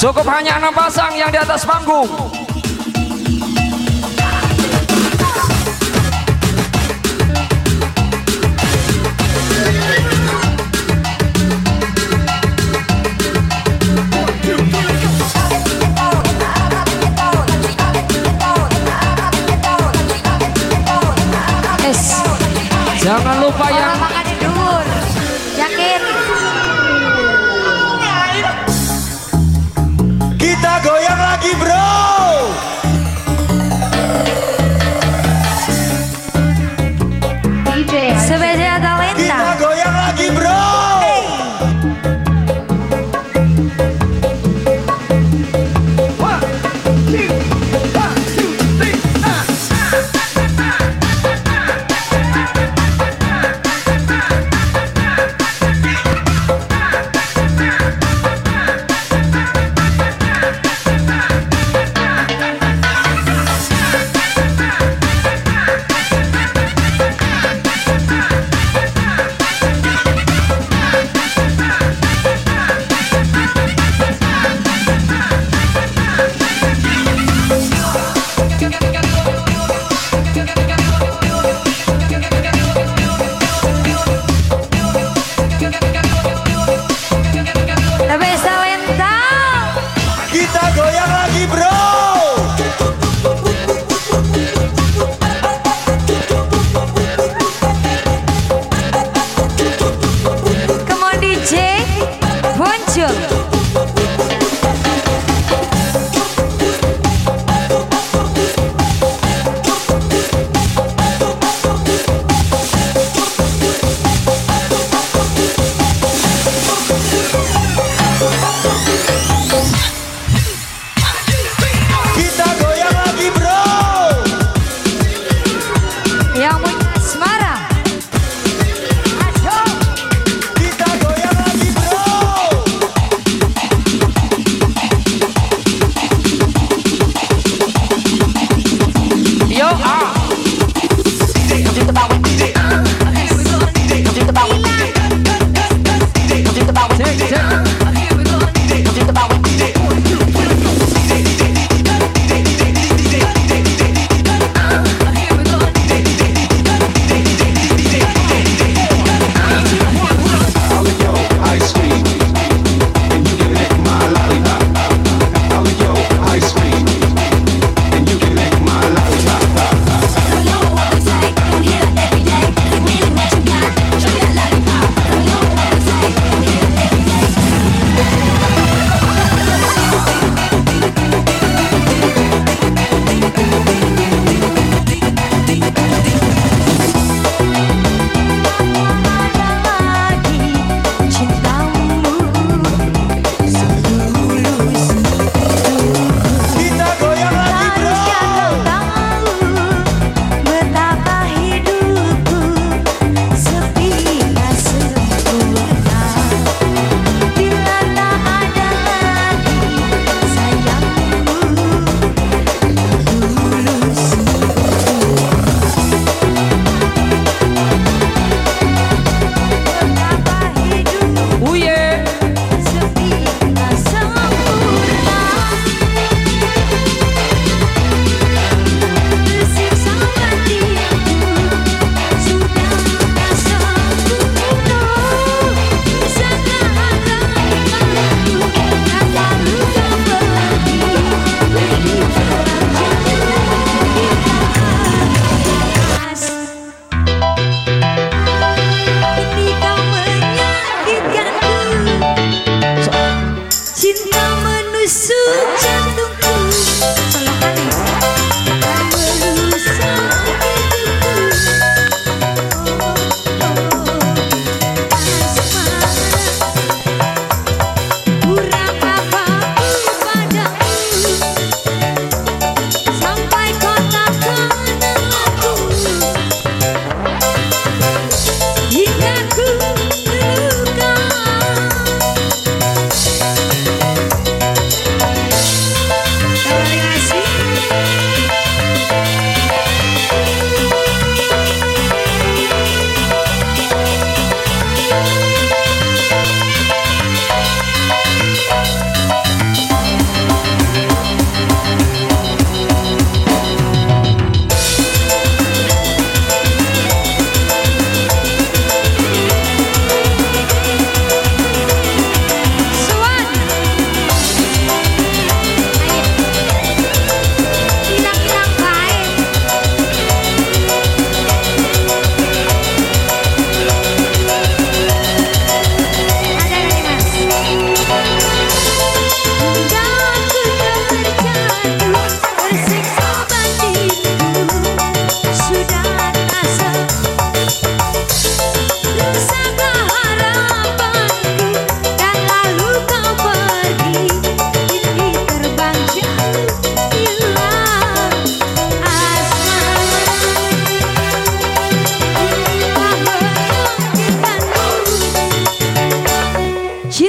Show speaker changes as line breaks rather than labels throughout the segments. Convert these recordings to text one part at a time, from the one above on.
Cukup hanya enam pasang yang di atas panggung. Jangan lupa yang
Hingga menusuk
jantungku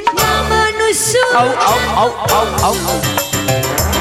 Minha
mama nos chora. Oh, oh, oh, oh, oh.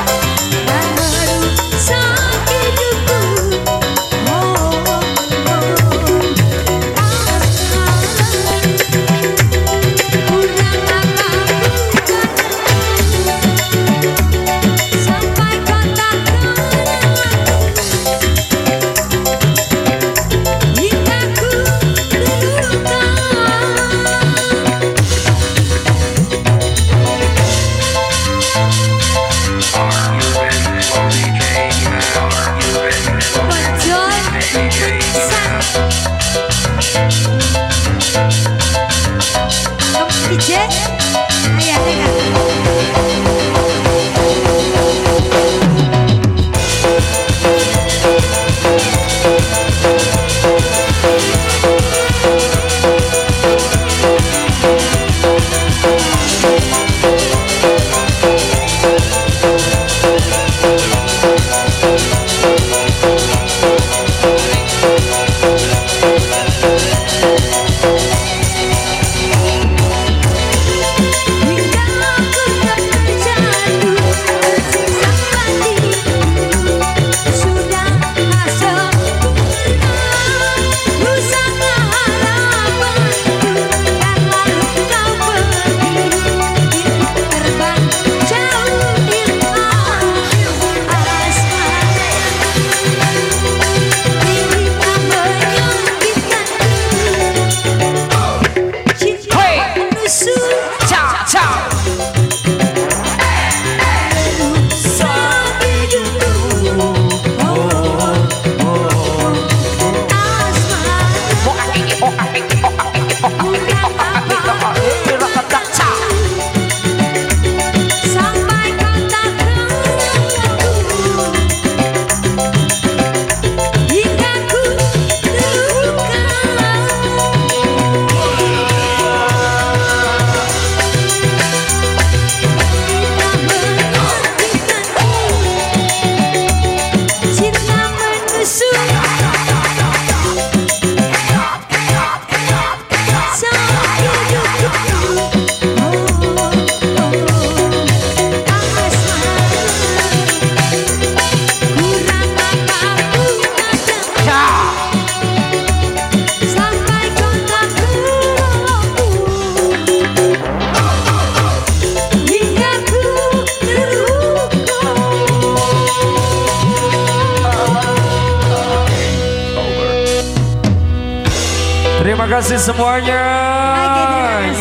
Terima kasih semuanya.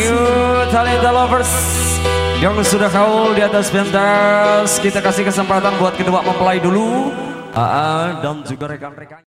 You Talenta Lovers yang sudah haul di atas pentas. Kita kasih kesempatan buat kedua mempelai dulu. Aa dan juga rekan-rekan.